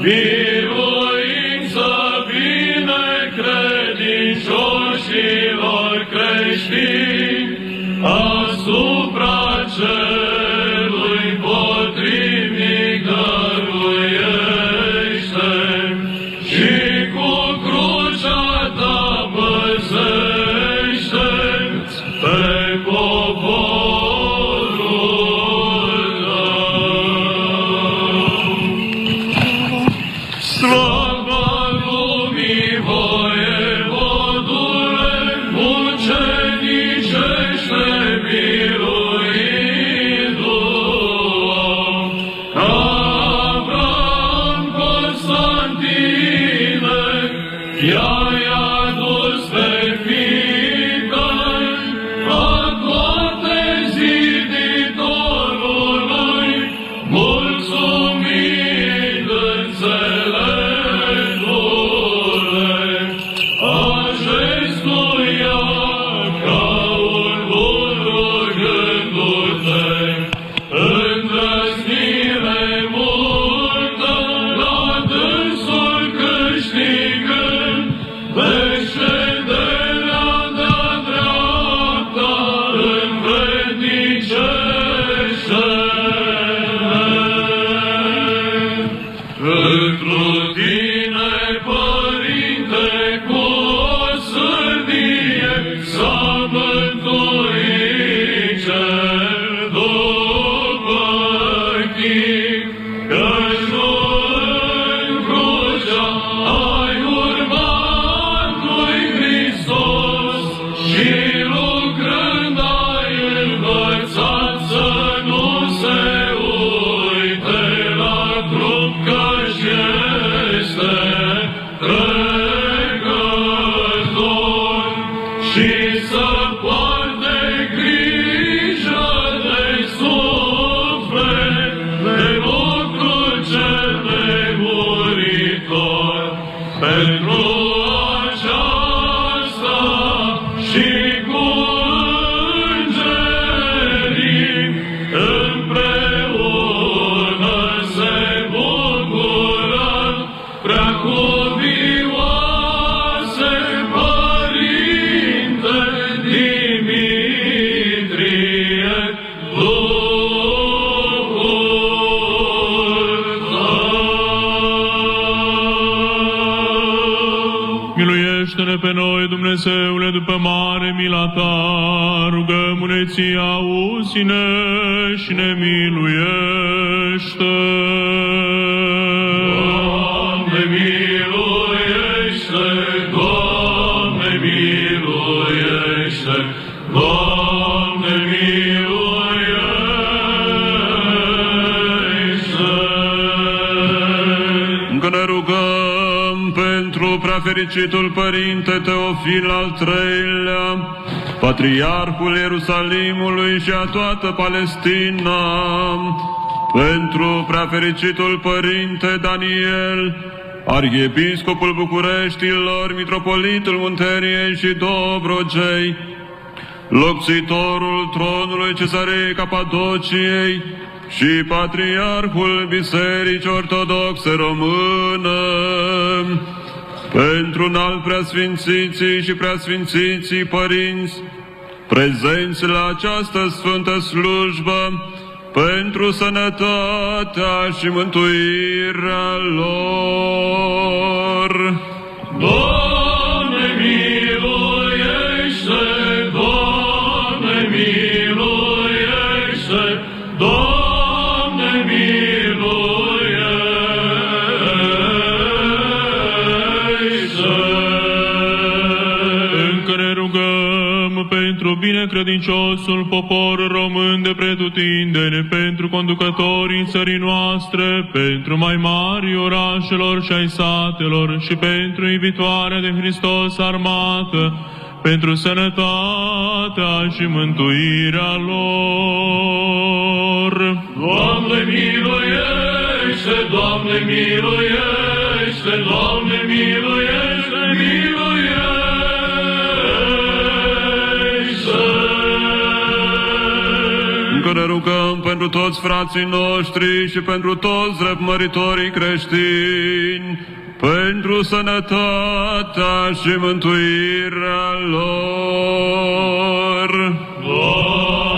biruință Christus. Rugăm-ne ție, auzi-ne și ne miluiește. Doamne miluiește, Doamne miluiește, Doamne miluiește. Încă ne rugăm pentru preafericitul Părinte Teofil al treilea, Patriarhul Ierusalimului și a toată Palestina, pentru preafericitul Părinte Daniel, Arhiepiscopul Bucureștilor, Mitropolitul Munteriei și Dobrogei, locțitorul tronului Cezarei Capadociei și Patriarhul Bisericii Ortodoxe Română, pentru un alt preasfințiții și preasfințiții părinți, prezenți la această sfântă slujbă, pentru sănătatea și mântuirea lor. Doamne ne rugăm pentru binecredinciosul popor român de pretutindeni, pentru conducătorii țării noastre, pentru mai mari orașelor și ai satelor și pentru iubitoarea de Hristos armată, pentru sănătatea și mântuirea lor. Doamne miluiește, Doamne miluiește, Doamne miluiește, miluiește. Încă ne rugăm pentru pentru toți frații noștri și pentru toți răpmăritorii creștini, pentru sănătatea și mântuirea lor. Doamne,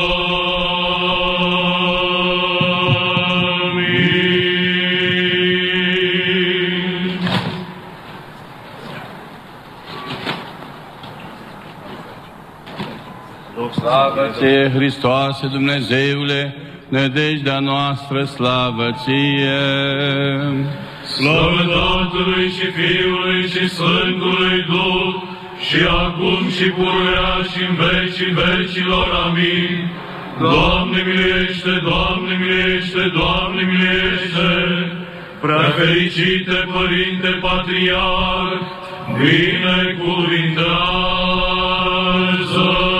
Slavă ție, Hristoase, Dumnezeule, nădejdea noastră, slavă ție! Slavă Tatălui și Fiului și Sfântului Duh, și acum și pururea și în vecii vecilor. Amin. Doamne miluiește, Doamne miluiește, Doamne miluiește! Prea fericite Părinte Patriarh, binecuvintează!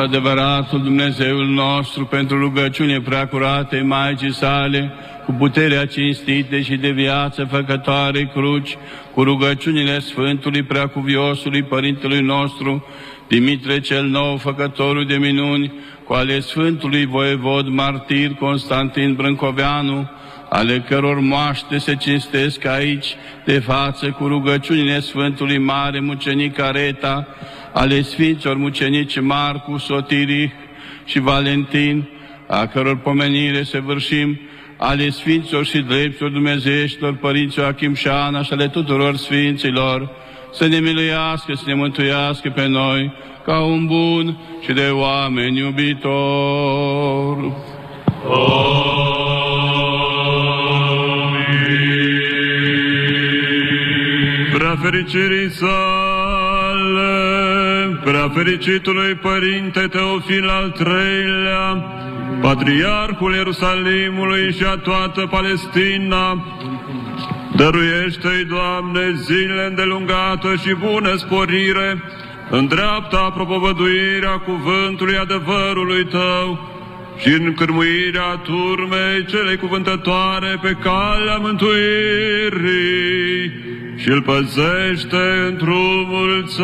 Adevăratul Dumnezeul nostru, pentru rugăciune preacurate Maicii sale, cu puterea cinstite și de viață făcătoare cruci, cu rugăciunile Sfântului Preacuviosului Părintelui nostru, Dimitre cel Nou, făcătorul de minuni, cu ale Sfântului Voievod Martir Constantin Brâncoveanu, ale căror moaște se cinstesc aici, de față, cu rugăciunile Sfântului Mare Mucenic Areta, ale Sfinților Mucenici Marcu, Sotirih și Valentin, a căror pomenire se vârșim, ale Sfinților și Dreptilor Dumnezeieștilor, Părinților Achim și Ana și ale tuturor Sfinților, să ne miluiască, să ne mântuiască pe noi, ca un bun și de oameni iubitor. Prea fericirii sale, prea fericitului Părinte Teofil al treilea, Patriarhul Ierusalimului și a toată Palestina, dăruiește-i, Doamne, zile îndelungată și bună sporire, în dreapta propovăduirea cuvântului adevărului Tău, și în cârmuirea turmei celei cuvântătoare pe calea mântuirii și îl păzește într-un mulți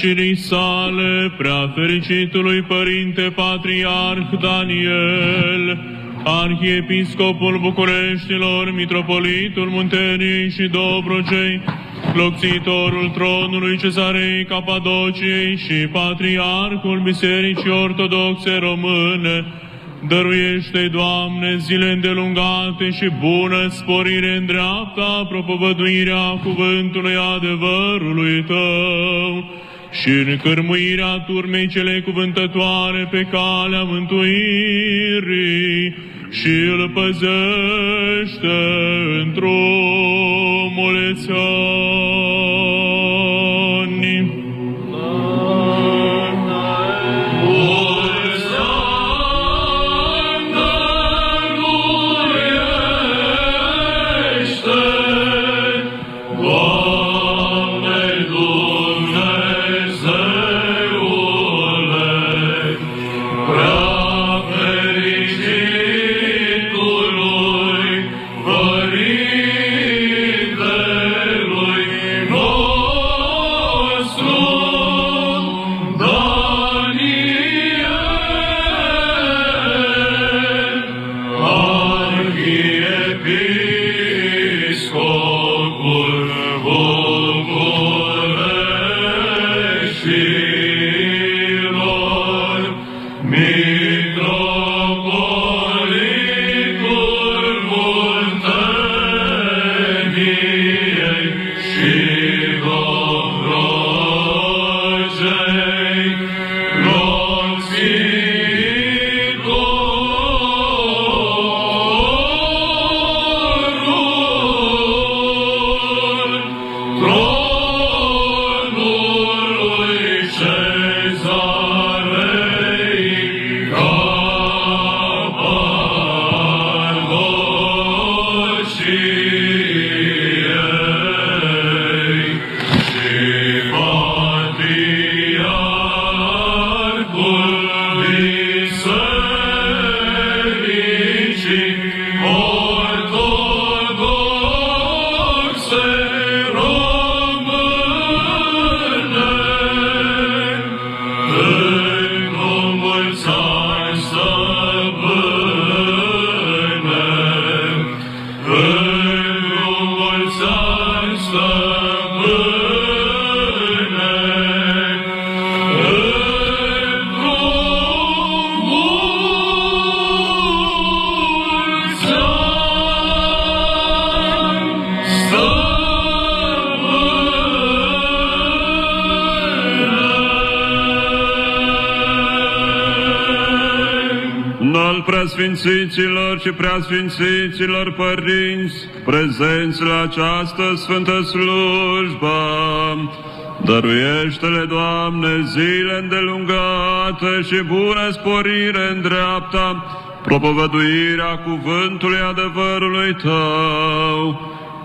fericirii sale, prea fericitului Părinte Patriarh Daniel, Arhiepiscopul Bucureștilor, Mitropolitul Munteniei și Dobrogei, locțitorul tronului Cezarei Capadociei și Patriarhul Bisericii Ortodoxe Române, Dăruiește, Doamne, zile îndelungate și bună sporire în dreapta propovăduirea cuvântului adevărului Tău și în cârmuirea turmei cele cuvântătoare pe calea mântuirii și îl păzește într-o mulți preasfințiților și preasfințiților părinți, prezenți la această sfântă slujbă, Dăruiește-le, Doamne, zile îndelungate și bună sporire în dreapta, propovăduirea cuvântului adevărului Tău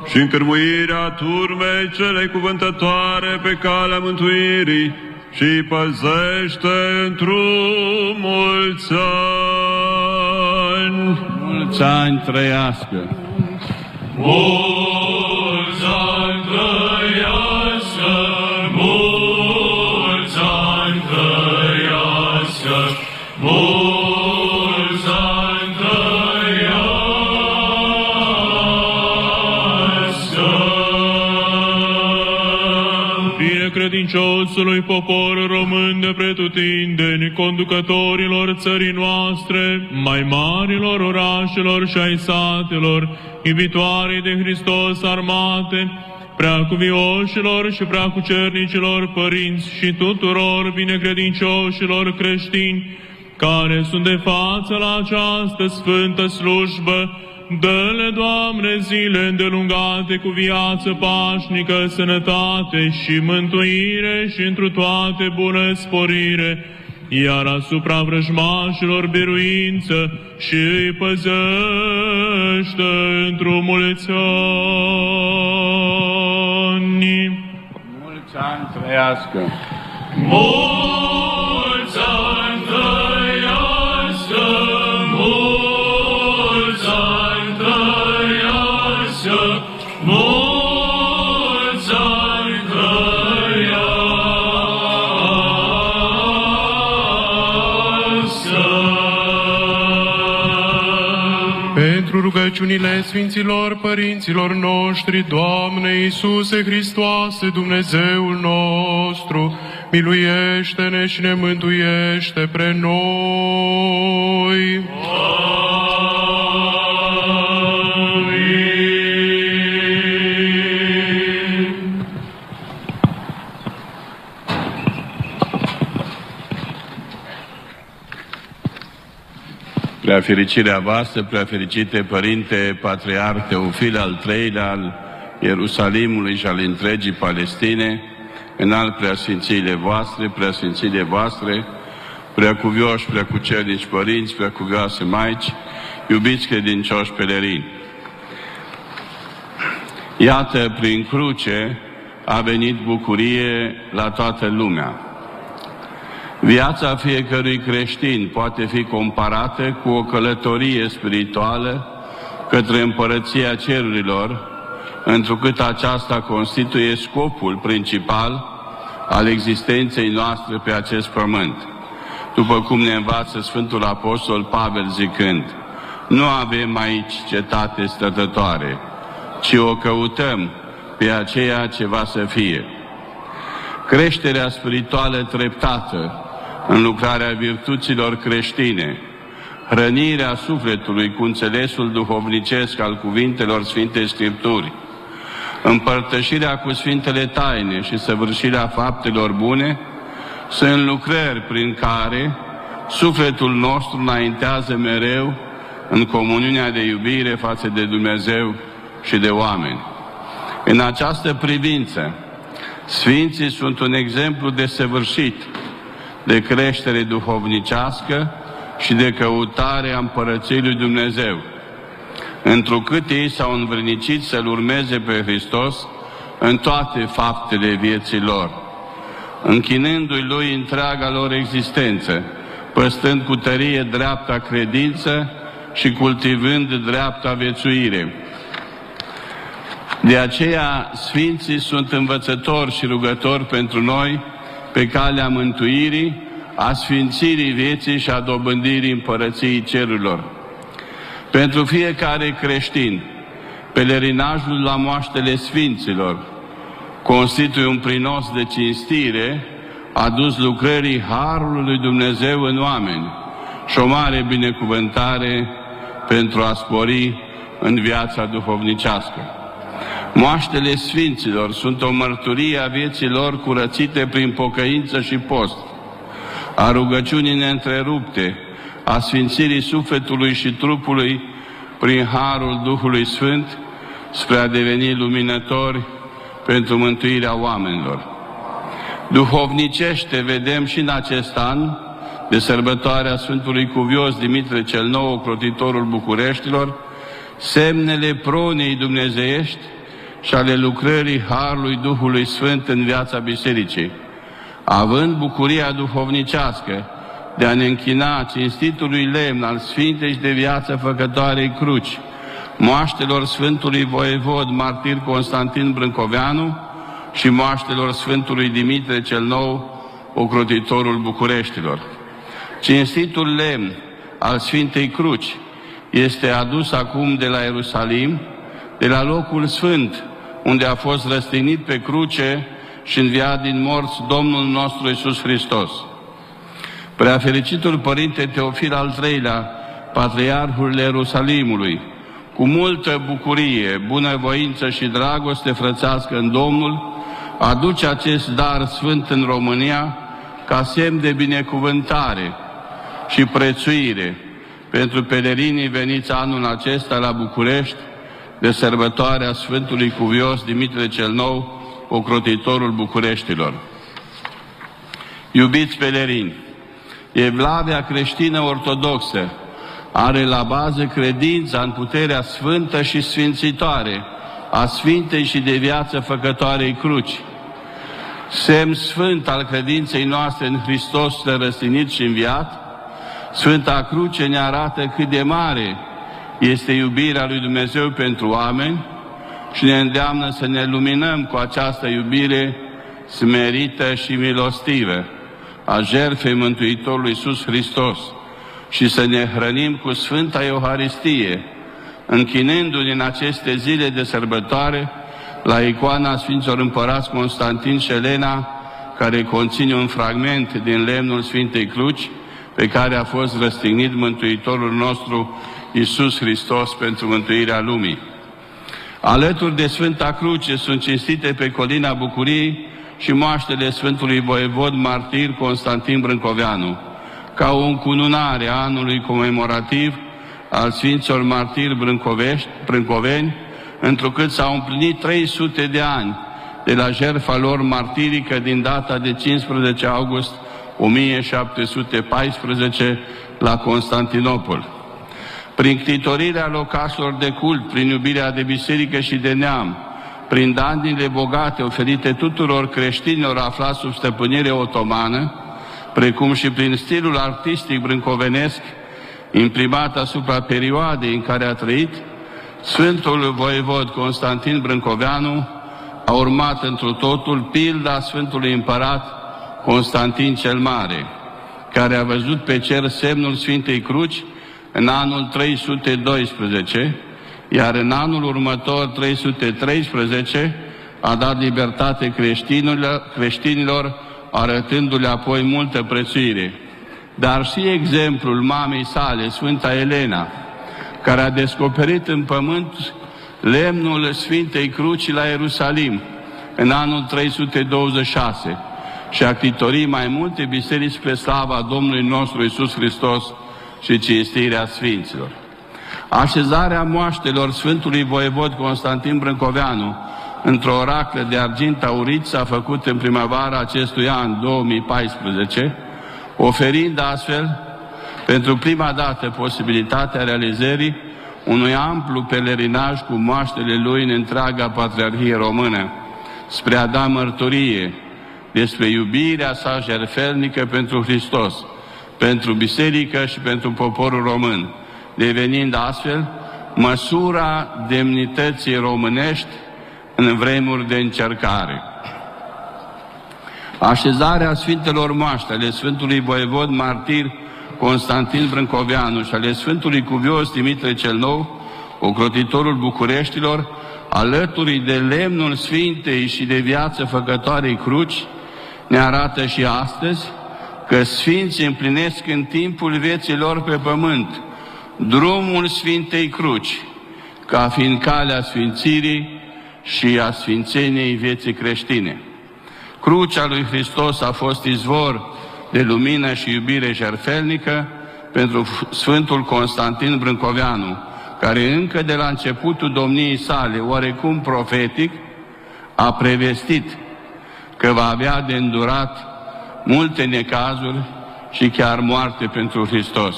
și încărmuirea turmei cele cuvântătoare pe calea mântuirii și păzește într-un mulți ani. Mulți ani trăiască! Mulți Binecredinciosului popor român de pretutindeni, conducătorilor țării noastre, mai marilor orașelor și ai satelor, iubitoarei de Hristos armate, preacuvioșilor și preacucernicilor părinți și tuturor binecredincioșilor creștini, care sunt de față la această sfântă slujbă, Dă-le, Doamne, zile îndelungate cu viață pașnică, sănătate și mântuire și întru toate bună sporire, iar asupra vrăjmașilor biruință și îi păzește într-o mulți ani. Mulți ani trăiască! Mulți rugăciunile Sfinților Părinților noștri, Doamne Iisuse Hristoase, Dumnezeul nostru, miluiește-ne și ne mântuiește pre noi. Prea fericirea voastră, prea fericite Părinte Patriarh Teofil al III-lea al Ierusalimului și al întregii Palestine, în alt preasfințiile voastre, preasfințiile voastre, prea cuvioși, prea cucernici părinți, prea cuvioase maici, iubiți credincioși pelerini. Iată, prin cruce a venit bucurie la toată lumea. Viața fiecărui creștin poate fi comparată cu o călătorie spirituală către împărăția cerurilor, întrucât aceasta constituie scopul principal al existenței noastre pe acest pământ. După cum ne învață Sfântul Apostol Pavel zicând, nu avem aici cetate stătătoare, ci o căutăm pe aceea ce va să fie. Creșterea spirituală treptată în lucrarea virtuților creștine, hrănirea sufletului cu înțelesul duhovnicesc al cuvintelor Sfintei Scripturi, împărtășirea cu Sfintele Taine și săvârșirea faptelor bune, sunt lucrări prin care sufletul nostru înaintează mereu în comuniunea de iubire față de Dumnezeu și de oameni. În această privință, Sfinții sunt un exemplu de săvârșit de creștere duhovnicească și de căutare a împărăției lui Dumnezeu, întrucât ei s-au învrănicit să-L urmeze pe Hristos în toate faptele vieții lor, închinându-i Lui întreaga lor existență, păstând cu tărie dreapta credință și cultivând dreapta viețuire. De aceea, Sfinții sunt învățători și rugători pentru noi, pe calea mântuirii, a sfințirii vieții și a dobândirii împărăției cerurilor. Pentru fiecare creștin, pelerinajul la moaștele sfinților constituie un prinos de cinstire adus lucrării Harului lui Dumnezeu în oameni și o mare binecuvântare pentru a spori în viața duhovnicească. Moaștele Sfinților sunt o mărturie a vieții lor curățite prin pocăință și post, a rugăciunii neîntrerupte, a sfințirii sufletului și trupului prin harul Duhului Sfânt, spre a deveni luminători pentru mântuirea oamenilor. Duhovnicește vedem și în acest an, de sărbătoarea Sfântului Cuvios Dimitrie cel Nou, crotitorul Bucureștilor, semnele pronei dumnezeiești și ale lucrării Harului Duhului Sfânt în viața Bisericii, având bucuria duhovnicească de a ne închina cinstitului lemn al Sfintei și de viață făcătoarei cruci, moaștelor Sfântului Voievod Martir Constantin Brâncoveanu și moaștelor Sfântului Dimitrie cel Nou, ocrotitorul Bucureștilor. Cinstitul lemn al Sfintei Cruci este adus acum de la Ierusalim, de la locul sfânt, unde a fost răstignit pe cruce și înviat din morți Domnul nostru Isus Hristos. Preafericitul Părinte Teofil al III-lea, Patriarhul Ierusalimului, cu multă bucurie, bunăvoință și dragoste frățească în Domnul, aduce acest dar sfânt în România ca semn de binecuvântare și prețuire pentru pelerinii veniți anul acesta la București de sărbătoarea Sfântului Cuvios Dimitrie cel Nou, ocrotitorul Bucureștilor. Iubiți pelerini, Evlavia creștină ortodoxă are la bază credința în puterea sfântă și sfințitoare a Sfintei și de viață făcătoarei cruci. Semn sfânt al credinței noastre în Hristos răstinit și înviat, Sfânta Cruce ne arată cât de mare este iubirea lui Dumnezeu pentru oameni și ne îndeamnă să ne luminăm cu această iubire smerită și milostivă a jertfei Mântuitorului Iisus Hristos și să ne hrănim cu Sfânta Euharistie, închinându-ne în aceste zile de sărbătoare la icoana Sfinților Împărați Constantin și Elena, care conține un fragment din lemnul Sfintei Cruci, pe care a fost răstignit Mântuitorul nostru Iisus Hristos pentru mântuirea lumii. Alături de Sfânta Cruce sunt cinstite pe colina Bucuriei și moaștele Sfântului Voievod Martir Constantin Brâncoveanu, ca o încununare a anului comemorativ al Sfinților Martiri Brâncoveni, întrucât s-au împlinit 300 de ani de la jertfa lor martirică din data de 15 august 1714 la Constantinopol. Prin ctitorirea locașilor de cult, prin iubirea de biserică și de neam, prin danile bogate oferite tuturor creștinilor aflați sub stăpânire otomană, precum și prin stilul artistic brâncovenesc, imprimat asupra perioadei în care a trăit, Sfântul Voievod Constantin Brâncoveanu a urmat întru totul pilda Sfântului Împărat Constantin cel Mare, care a văzut pe cer semnul Sfintei Cruci în anul 312, iar în anul următor, 313, a dat libertate creștinilor, creștinilor arătându-le apoi multă prețuire. Dar și exemplul mamei sale, Sfânta Elena, care a descoperit în pământ lemnul Sfintei Cruci la Ierusalim în anul 326 și a clitorit mai multe biserici spre slava Domnului nostru Isus Hristos și cinstirea Sfinților. Așezarea moaștelor Sfântului Voievod Constantin Brâncoveanu într-o oraclă de argint aurit s-a făcut în primăvara acestui an 2014, oferind astfel pentru prima dată posibilitatea realizării unui amplu pelerinaj cu moaștele lui în întreaga Patriarhie Română, spre a da mărturie despre iubirea sa jerfelnică pentru Hristos, pentru biserică și pentru poporul român, devenind astfel măsura demnității românești în vremuri de încercare. Așezarea Sfintelor Moaște ale Sfântului Voievod Martir Constantin Brâncoveanu și ale Sfântului Cuvios Dimitre cel Nou, ocrotitorul Bucureștilor, alături de lemnul Sfintei și de viață făcătoarei cruci, ne arată și astăzi că Sfinții împlinesc în timpul vieții lor pe pământ drumul Sfintei Cruci, ca fiind calea Sfințirii și a Sfințeniei vieții creștine. Crucea lui Hristos a fost izvor de lumină și iubire jerfelnică pentru Sfântul Constantin Brâncoveanu, care încă de la începutul domniei sale, oarecum profetic, a prevestit că va avea de îndurat multe necazuri și chiar moarte pentru Hristos.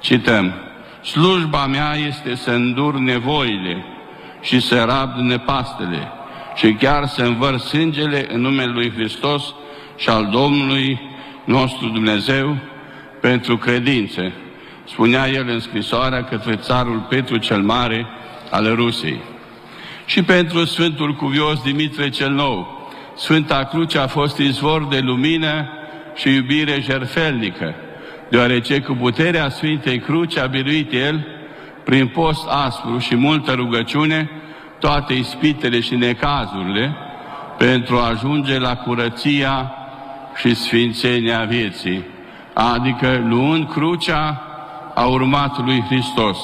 Cităm, slujba mea este să îndur nevoile și să rabd nepastele și chiar să învăr sângele în numele Lui Hristos și al Domnului nostru Dumnezeu pentru credințe, spunea el în scrisoarea către țarul Petru cel Mare al Rusiei. Și pentru Sfântul Cuvios Dimitre cel Nou, Sfânta Cruce a fost izvor de lumină și iubire jerfelnică, deoarece cu puterea Sfintei Cruce a biruit el, prin post aspru și multă rugăciune, toate ispitele și necazurile, pentru a ajunge la curăția și sfințenia vieții, adică luând crucea a urmat lui Hristos,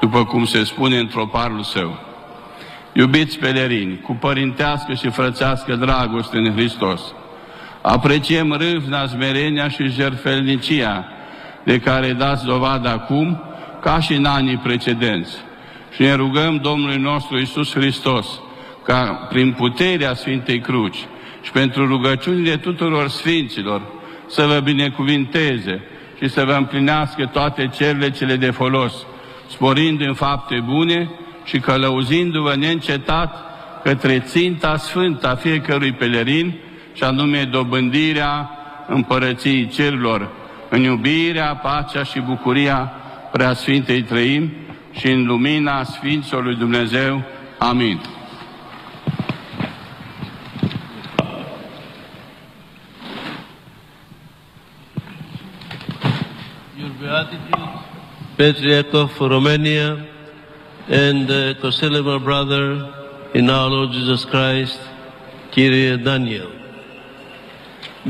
după cum se spune într-o parul său. Iubiți pelerini, cu părintească și frățească dragoste în Hristos, apreciem râvna, smerenia și jertfelnicia de care dați dovadă acum, ca și în anii precedenți. Și ne rugăm Domnului nostru Isus Hristos, ca prin puterea Sfintei Cruci, și pentru rugăciunile tuturor sfinților să vă binecuvinteze și să vă împlinească toate cerile cele de folos, sporind în fapte bune și călăuzindu-vă neîncetat către ținta sfântă a fiecărui pelerin, și anume dobândirea împărăției cerilor, în iubirea, pacea și bucuria Preasfintei Trăim și în lumina Sfinților lui Dumnezeu. Amin. Beatitude, Patriarch of Romania, and uh, co-celebrant brother in our Lord Jesus Christ, Kyrie Daniel.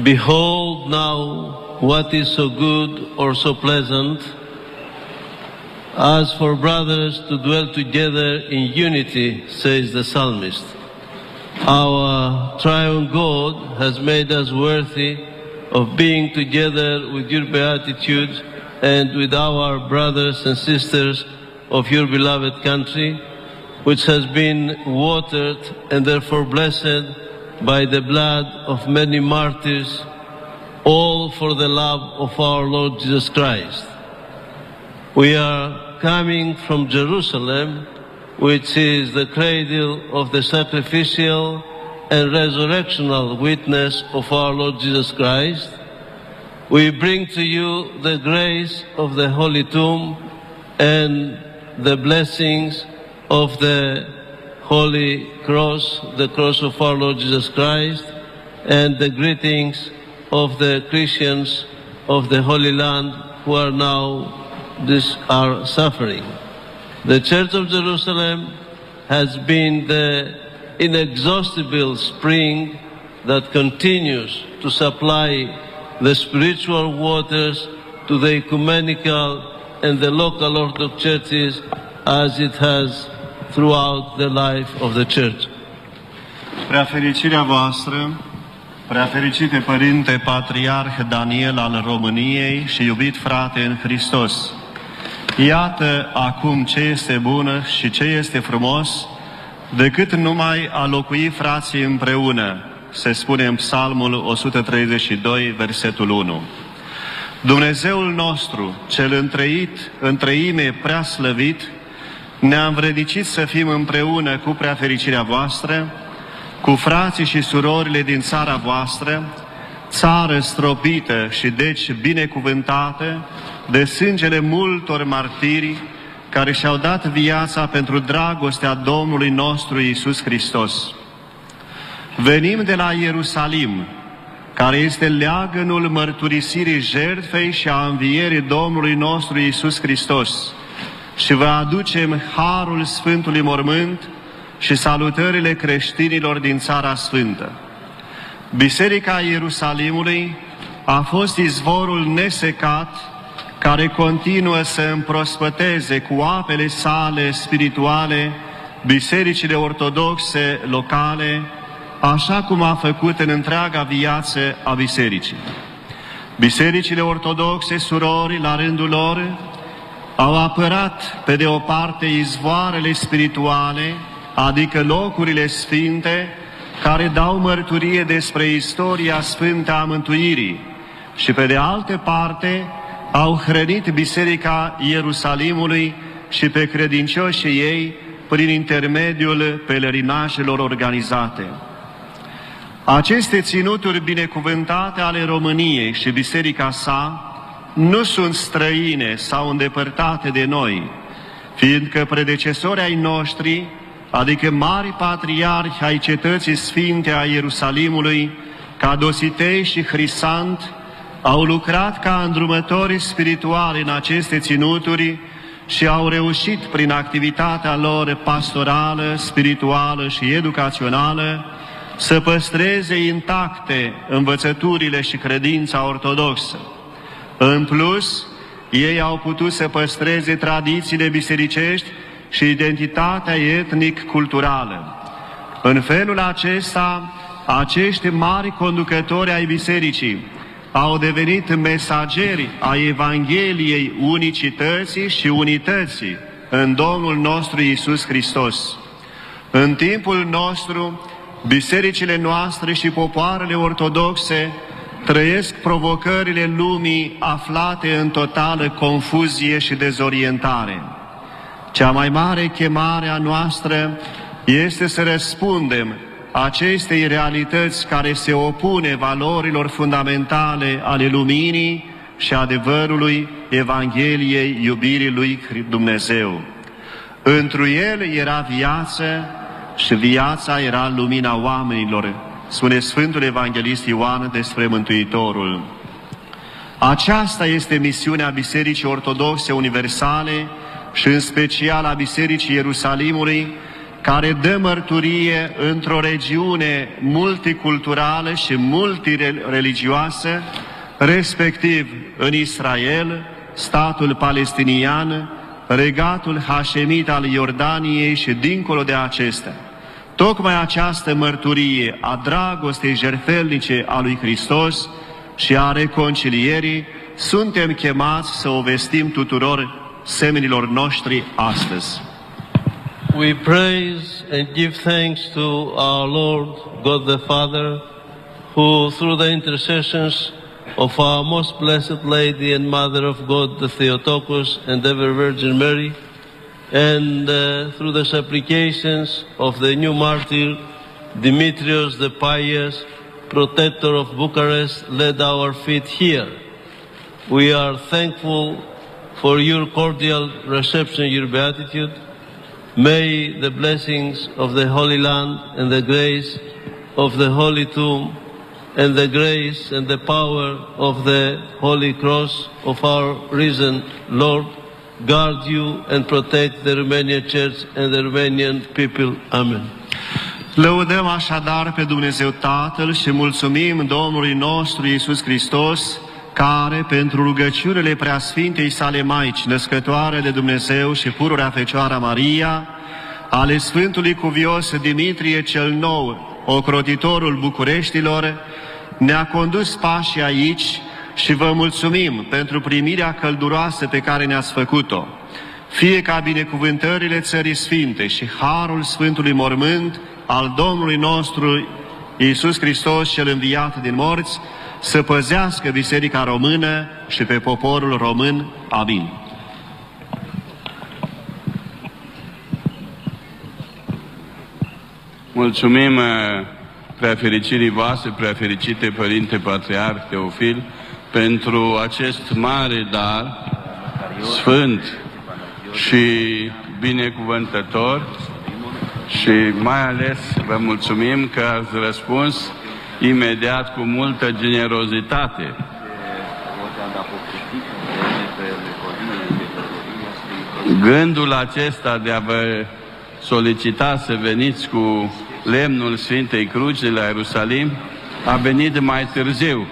Behold now what is so good or so pleasant as for brothers to dwell together in unity, says the psalmist. Our triune God has made us worthy of being together with your beatitude and with our brothers and sisters of your beloved country, which has been watered and therefore blessed by the blood of many martyrs, all for the love of our Lord Jesus Christ. We are coming from Jerusalem, which is the cradle of the sacrificial and resurrectional witness of our Lord Jesus Christ. We bring to you the grace of the Holy Tomb and the blessings of the Holy Cross, the cross of our Lord Jesus Christ, and the greetings of the Christians of the Holy Land who are now this are suffering. The Church of Jerusalem has been the inexhaustible spring that continues to supply the spiritual waters to the ecumenical and the local Orthodox churches as it has throughout the life of the church. Prea fericirea voastră, prea fericite Părinte Patriarh Daniel al României și iubit frate în Hristos. Iată acum ce este bună și ce este frumos, decât numai a locui frații împreună, se spune în Psalmul 132, versetul 1. Dumnezeul nostru, cel întreit, întreime prea slăvit, ne-a învredicit să fim împreună cu prea fericirea voastră, cu frații și surorile din țara voastră, țară stropită și deci binecuvântată de sângele multor martiri care și-au dat viața pentru dragostea Domnului nostru Isus Hristos. Venim de la Ierusalim, care este leagănul mărturisirii jertfei și a învierii Domnului nostru Isus Hristos, și vă aducem harul Sfântului Mormânt și salutările creștinilor din Țara Sfântă. Biserica Ierusalimului a fost izvorul nesecat care continuă să împrospăteze cu apele sale spirituale bisericile ortodoxe locale, așa cum a făcut în întreaga viață a bisericii. Bisericile ortodoxe, surori, la rândul lor, au apărat, pe de o parte, izvoarele spirituale, adică locurile sfinte, care dau mărturie despre istoria sfântă a mântuirii, și pe de altă parte, au hrănit Biserica Ierusalimului și pe credincioșii ei prin intermediul pelerinajelor organizate. Aceste ținuturi binecuvântate ale României și biserica sa nu sunt străine sau îndepărtate de noi, fiindcă predecesorii ai noștri, adică mari patriarhi ai cetății sfinte a Ierusalimului, ca Dositei și Hrisant, au lucrat ca îndrumători spirituali în aceste ținuturi și au reușit prin activitatea lor pastorală, spirituală și educațională să păstreze intacte învățăturile și credința ortodoxă. În plus, ei au putut să păstreze tradițiile bisericești și identitatea etnic-culturală. În felul acesta, acești mari conducători ai bisericii au devenit mesageri a Evangheliei unicității și unității în Domnul nostru Isus Hristos. În timpul nostru, bisericile noastre și popoarele ortodoxe trăiesc provocările lumii aflate în totală confuzie și dezorientare. Cea mai mare chemare a noastră este să răspundem acestei realități care se opune valorilor fundamentale ale luminii și adevărului Evangheliei iubirii lui Dumnezeu. Întru el era viață și viața era lumina oamenilor, spune Sfântul Evanghelist Ioan despre Mântuitorul. Aceasta este misiunea Bisericii Ortodoxe Universale și în special a Bisericii Ierusalimului, care dă mărturie într-o regiune multiculturală și multireligioasă, respectiv în Israel, statul palestinian, regatul hașemit al Iordaniei și dincolo de acestea. Tocmai această mărturie a dragostei jertfelnice a lui Hristos și a reconcilierii suntem chemați să o vestim tuturor semenilor noștri astăzi. We praise and give thanks to our Lord God the Father, who through the intercessions of our most blessed Lady and Mother of God, the Theotokos and ever Virgin Mary, and uh, through the supplications of the new martyr Demetrius the Pious, protector of Bucharest, led our feet here. We are thankful for your cordial reception, your beatitude. May the blessings of the Holy Land and the grace of the Holy Tomb and the grace and the power of the Holy Cross of our risen Lord guard you and protect the Romanian Church and the Romanian people. Amen. Lăudăm așadar pe Dumnezeu Tatăl și mulțumim Domnului nostru Iisus Hristos, care, pentru rugăciunile preasfintei sale Maici, născătoare de Dumnezeu și pururea Fecioara Maria, ale Sfântului Cuvios Dimitrie cel Nou, ocrotitorul Bucureștilor, ne-a condus pașii aici și vă mulțumim pentru primirea călduroasă pe care ne-ați făcut-o. Fie ca binecuvântările Țării Sfinte și Harul Sfântului Mormânt al Domnului nostru Iisus Hristos cel înviat din morți, să păzească Biserica Română și pe poporul român. Amin. Mulțumim uh, preafericirii voastre, preafericite Părinte Patriarh Teofil, pentru acest mare dar, sfânt și binecuvântător și mai ales vă mulțumim că ați răspuns imediat cu multă generozitate. Gândul acesta de a vă solicita să veniți cu lemnul Sfintei Cruci de la Ierusalim a venit mai târziu,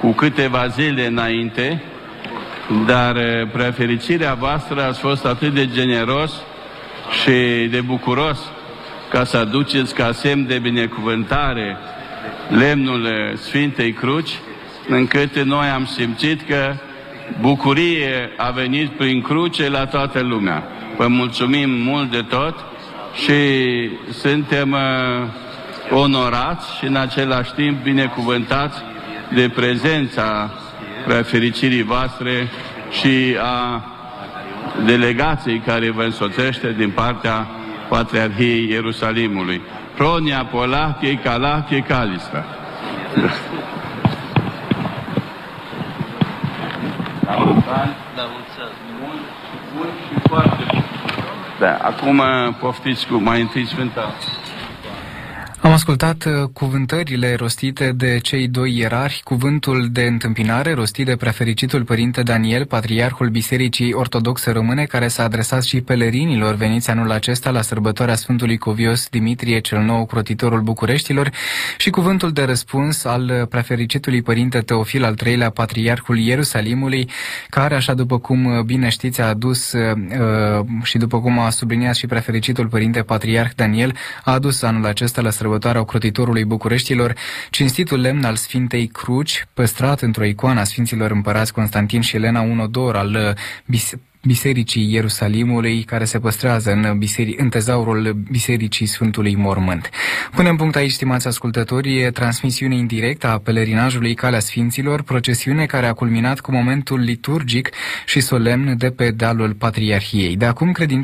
cu câteva zile înainte, dar eh, prefericirea voastră a fost atât de generos și de bucuros ca să aduceți ca semn de binecuvântare lemnul eh, Sfintei Cruci, încât noi am simțit că bucurie a venit prin cruce la toată lumea. Vă mulțumim mult de tot și suntem uh, onorați și în același timp binecuvântați de prezența prefericirii voastre și a delegației care vă însoțește din partea Patriarhiei Ierusalimului. Pronia Polachie, Calachie, Calista. Da, acum poftiți cu mai întâi Sfânta. Am ascultat uh, cuvântările rostite de cei doi ierarhi, cuvântul de întâmpinare rostit de prefericitul părinte Daniel, patriarhul Bisericii Ortodoxe Române, care s-a adresat și pelerinilor veniți anul acesta la sărbătoarea Sfântului Covios Dimitrie cel Nou, crotitorul Bucureștilor, și cuvântul de răspuns al prefericitului părinte Teofil al III-lea, patriarhul Ierusalimului, care, așa după cum bine știți, a adus uh, și după cum a subliniat și prefericitul părinte patriarh Daniel, a adus anul acesta la sărbătoarea ocrotitorului Bucureștilor, cinstitul lemn al Sfintei Cruci, păstrat într-o icoană a Sfinților Împărați Constantin și Elena Unodor al uh, bis- Bisericii Ierusalimului, care se păstrează în, biseri- în tezaurul Bisericii Sfântului Mormânt. Punem punct aici, stimați ascultători, transmisiune indirectă a pelerinajului Calea Sfinților, procesiune care a culminat cu momentul liturgic și solemn de pe dealul Patriarhiei. De acum, credin